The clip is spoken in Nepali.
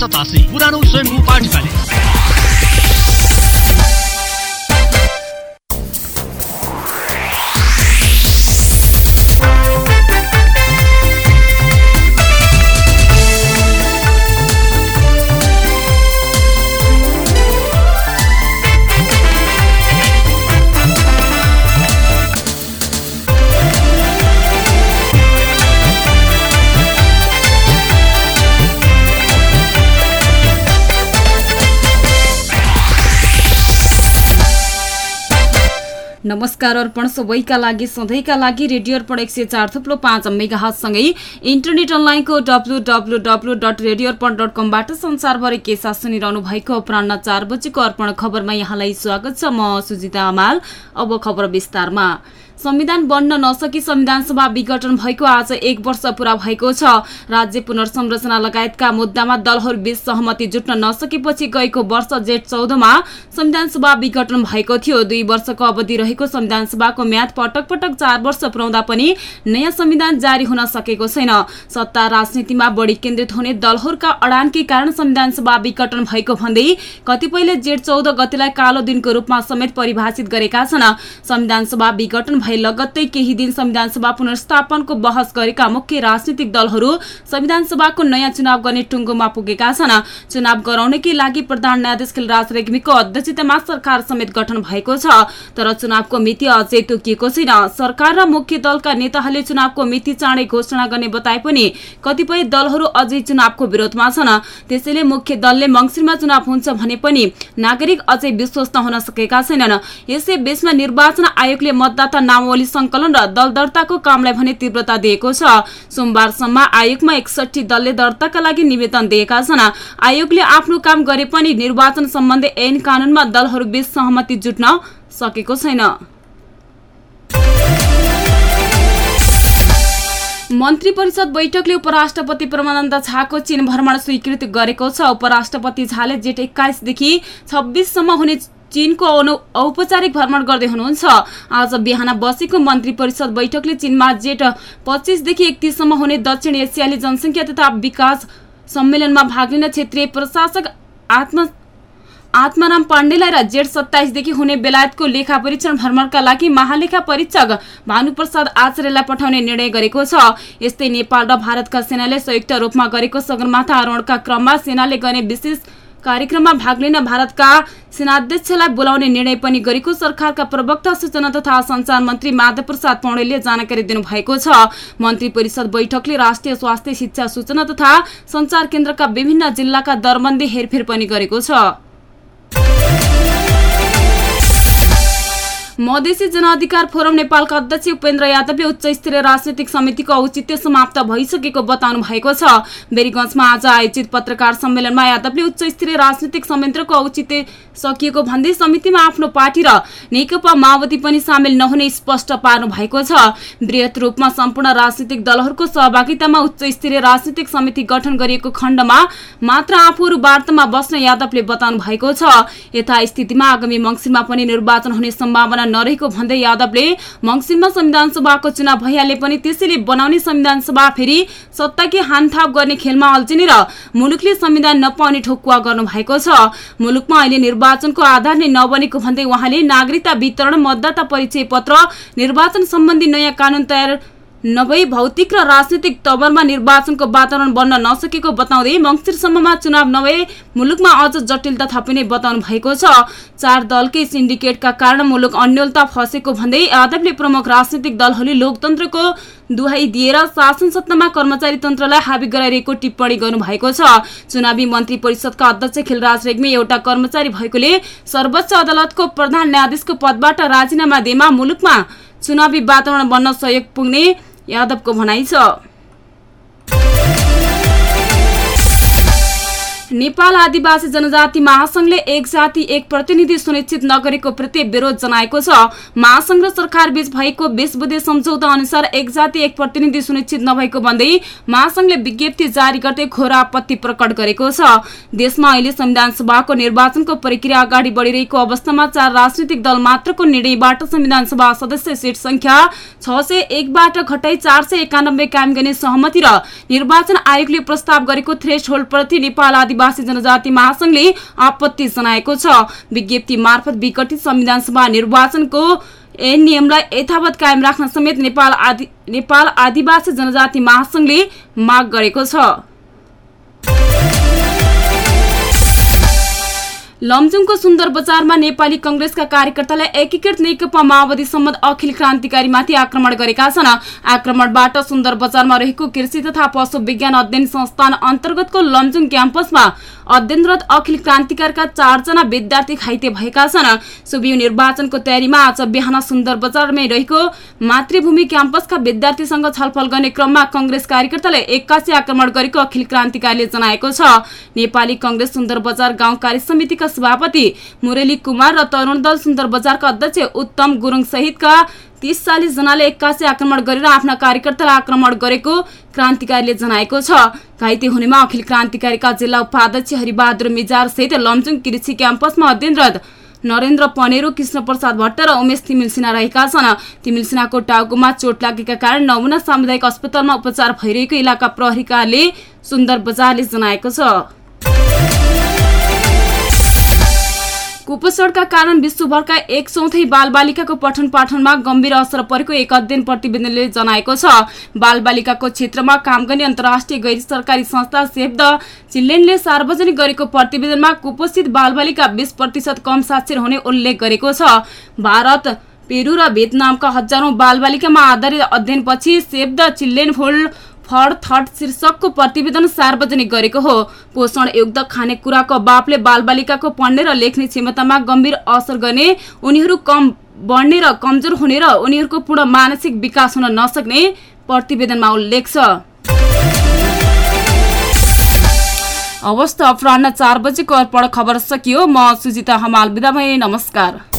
सतासी पुरानो स्वयंभू पाठशाले नमस्कार अर्पण सबैका लागि सधैँका लागि रेडियो अर्पण एक सय चार थुप्रो पाँच मेगाहसँगै इन्टरनेट अनलाइनको W W W dot radio Arpan dot कमबाट संसारभरि के साथ सुनिरहनु भएको अपरान्न चार बजेको अर्पण खबरमा यहाँलाई स्वागत छ। म सुजिता अमाल अब खबर विस्तारमा। संविधान बन्न नसकी संविधान सभा विघटन भएको आज एक वर्ष पूरा भएको छ। राज्य पुनर्संरचना लगायतका मुद्दामा दलहरू बीच सहमति जुट्न नसकेपछि गएको वर्ष जेठ चौधमा संविधान सभा विघटन भएको थियो। दुई वर्षको अवधि रहेको संविधान सभाको म्याद पटक पटक चार वर्ष पुर्याउँदा पनि नयाँ संविधान जारी हुन सकेको छैन। सत्ता राजनीतिमा बढी केन्द्रित हुने दलहरूका अडानकै कारण संविधान सभा विघटन भएको भन्दै कतिपयले जेठ चौध गतिलाई कालो दिनको रूपमा समेत परिभाषित गरेका छन्। संविधान सभा विघटन भए लगत्तै केही दिन संविधान सभा पुनर्स्थापनको बहस गरेका मुख्य राजनीतिक दलहरू संविधान सभाको नयाँ चुनाव गर्ने टुङ्गोमा पुगेका छन्। चुनाव गराउनकै लागि प्रधान न्यायाधीश खिलराज रेग्मीको अध्यक्षतामा सरकार समेत गठन भएको छ। तर चुनावको मिति अझै तोकिएको छैन। सरकार र मुख्य दलका नेताहरूले चुनावको मिति चाँडै घोषणा गर्ने बताए पनि कतिपय दलहरू अझै चुनावको विरोधमा छन्। त्यसैले मुख्य दलले मंगिरमा चुनाव हुन्छ भने पनि नागरिक अझै विश्वस्त हुन सकेका छैनन्। यसै बीचमा निर्वाचन आयोगले मतदाता नामावली संकलन र दल दर्ताको कामलाई भने तीव्रता दिएको छ। सोमबारसम्म आयोगमा एकसठी दलले दर्ताका लागि निवेदन दिएका छन्। आयोगले आफ्नो काम गरे पनि निर्वाचन सम्बन्धी ऐन कानूनमा दलहरू बीच सहमति जुट्न सकेको छैन। मन्त्री परिषद बैठकले उपराष्ट्रपति परमानन्द झाको चीन भ्रमण स्वीकृत गरेको छ। उपराष्ट्रपति झाले जेठ एक्काइसदेखि छब्बिससम्म हुने चीनको औपचारिक भ्रमण गर्दै हुनुहुन्छ। आज बिहान बसेको मन्त्री परिषद बैठकले चीनमा जेठ पच्चिसदेखि एकतिससम्म हुने दक्षिण एसियाली जनसङ्ख्या तथा विकास सम्मेलनमा भाग लिन क्षेत्रीय प्रशासक आत्म आत्माराम पाण्डेलाई र जेठ सत्ताइसदेखि हुने बेलायतको लेखा परीक्षण भ्रमणका लागि महालेखा परीक्षक भानुप्रसाद आचार्यलाई पठाउने निर्णय गरेको छ। यस्तै नेपाल र भारतका सेनाले संयुक्त रूपमा गरेको सगरमाथा आरोहणका क्रममा सेनाले गर्ने विशेष कार्यक्रममा भाग लिन भारतका सेनाध्यक्षलाई बोलाउने निर्णय पनि गरेको सरकारका प्रवक्ता सूचना तथा संचार मन्त्री माधव प्रसाद पौडेलले जानकारी दिनुभएको छ। मन्त्री परिषद बैठकले राष्ट्रिय स्वास्थ्य शिक्षा सूचना तथा संचार केन्द्रका विभिन्न जिल्लाका दरबन्दी हेरफेर पनि गरेको छ। मधेसी जनअधिकार फोरम नेपालका अध्यक्ष उपेन्द्र यादवले उच्च स्तरीय राजनैतिक समितिको औचित्य समाप्त भइसकेको बताउनु भएको छ। बेरीगंजमा आज आयोजित पत्रकार सम्मेलनमा यादवले उच्च स्तरीय राजनैतिक संयन्त्रको औचित्य सकिएको भन्दै समितिमा आफ्नो पार्टी र नेकपा माओवादी पनि सामेल नहुने स्पष्ट पार्नु भएको छ। वृहत रूपमा सम्पूर्ण राजनीतिक दलहरूको सहभागितामा उच्च स्तरीय राजनीतिक समिति गठन गरिएको खण्डमा मात्र आफूहरू वार्तामा बस्न यादवले बताउनु भएको छ। यथा स्थितिमा आगामी मंगिरमा पनि निर्वाचन हुने सम्भावना नरहेको भन्दै यादवले मंगिरमा संविधान सभाको चुनाव भइहाले पनि त्यसैले बनाउने संविधान सभा फेरि सत्ताकी हानथाप गर्ने खेलमा अल्झिने र मुलुकले संविधान नपाउने ठोकुवा गर्नु भएको छ। मुलुकमा अहिले निर्वाचनको आधार नै नबनेको भन्दै उहाँले नागरिकता वितरण मतदाता परिचय पत्र निर्वाचन सम्बन्धी नयाँ कानून तयार नभई भौतिक र राजनीतिक तवरमा निर्वाचनको वातावरण बन्न नसकेको बताउँदै मङ्सिरसम्ममा चुनाव नभए मुलुकमा अझ जटिलता थपिने बताउनु भएको छ। चार दलकै सिन्डिकेटका कारण मुलुक अन्यलता फँसेको भन्दै यादवले प्रमुख राजनीतिक दलहरूले लोकतन्त्रको दुहाई दिएर शासन सत्तामा कर्मचारी तन्त्रलाई हावी गराइरहेको टिप्पणी गर्नुभएको छ। चुनावी मन्त्री परिषदका अध्यक्ष खिलराज रेग्मी एउटा कर्मचारी भएकोले सर्वोच्च अदालतको प्रधान न्यायाधीशको पदबाट राजीनामा दिएमा मुलुकमा चुनावी वातावरण बन्न सहयोग पुग्ने यादवको भनाइ छ। नेपाल आदिवासी जनजाति महासंघले एक जाति एक प्रतिनिधि सुनिश्चित नगरेको प्रति विरोध जनाएको छ। महासंघ र सरकार बीच भएको बीस बुधे सम्झौता अनुसार एक जाति एक प्रतिनिधि सुनिश्चित नभएको भन्दै महासंघले विज्ञप्ति जारी गर्दै घोर आपत्ति प्रकट गरेको छ। देशमा अहिले संविधान सभाको निर्वाचनको प्रक्रिया अगाडि बढ़िरहेको अवस्थामा चार राजनीतिक दल मात्रको निर्णयबाट संविधान सभा सदस्य सीट संख्या छ सय एकबाट घटाई चार सय एकानब्बे कायम गर्ने सहमति र निर्वाचन आयोगले प्रस्ताव गरेको थ्रेस होल्ड प्रति नेपाल आदिवासी जनजाति महासंघले आपत्ति जनाएको छ। विज्ञप्ति मार्फत विकटित संविधानसभा निर्वाचनको ए नियमलाई यथावत कायम राख्न समेत नेपाल आदि नेपाल आदिवासी जनजाति महासंघले माग गरेको छ। लमजुङको सुन्दर बजारमा नेपाली कंग्रेसका कार्यकर्ताले एकीकृत नेकपा माओवादी सम्बन्ध अखिल क्रान्तिकारीमाथि आक्रमण गरेका छन्। आक्रमणबाट सुन्दर बजारमा रहेको कृषि तथा पशु विज्ञान अध्ययन संस्थान अन्तर्गतको लमजुङ क्याम्पसमा अध्ययनरत अखिल क्रान्तिकारका चारजना विद्यार्थी घाइते भएका छन्। सुबिउ निर्वाचनको तयारीमा आज बिहान सुन्दर बजारमै रहेको मातृभूमि क्याम्पसका विद्यार्थीसँग छलफल गर्ने क्रममा कंग्रेस कार्यकर्ताले एक्कासी आक्रमण गरेको अखिल क्रान्तिकारीले जनाएको छ। नेपाली कंग्रेस सुन्दर बजार गाउँ कार्य समितिका सभापति मुरली कुमार र तरुण दल सुन्दर बजारका अध्यक्ष उत्तम गुरुङ सहितका तीस चालिस जनाले एक्कासी आक्रमण गरेर आफ्ना कार्यकर्तालाई आक्रमण गरेको क्रान्तिकारीले जनाएको छ। घाइते हुनेमा अखिल क्रान्तिकारीका जिल्ला उपाध्यक्ष हरिबहादुर मिजार सहित लमजुङ कृषि क्याम्पसमा अध्ययनरत नरेन्द्र पनेरो कृष्ण प्रसाद भट्ट र उमेश तिमिल रहेका छन्। तिमिल टाउकोमा चोट लागेका कारण नमुना सामुदायिक अस्पतालमा उपचार भइरहेको इलाका प्रहरीकाले सुन्दर बजारले जनाएको छ। कुपोषणका कारण विश्वभरका एक चौथै बालबालिकाको पठन पाठनमा गम्भीर असर परेको एक अध्ययन प्रतिवेदनले जनाएको छ। बालबालिकाको क्षेत्रमा काम गर्ने अन्तर्राष्ट्रिय गैर सरकारी संस्था सेभ द चिल्ड्रेनले सार्वजनिक गरेको प्रतिवेदनमा कुपोषित बालबालिका बीस प्रतिशत कम साक्षर हुने उल्लेख गरेको छ। भारत पेरू र भियतनामका हजारौं बालबालिकामा आधारित अध्ययनपछि save the children hold for third शीर्षकको प्रतिवेदन सार्वजनिक गरेको हो। पोषण युक्त खानेकुराको बापले बालबालिकाको पढ्ने र लेख्ने क्षमतामा गम्भीर असर गर्ने उनीहरू कम बढ्ने र कमजोर हुने र उनीहरूको पूर्ण मानसिक विकास हुन नसक्ने प्रतिवेदनमा उल्लेख छ। अवस्था अपराह चार बजेको अर्पण खबर सकियो। म सुजिता हमाल बिदा भए नमस्कार।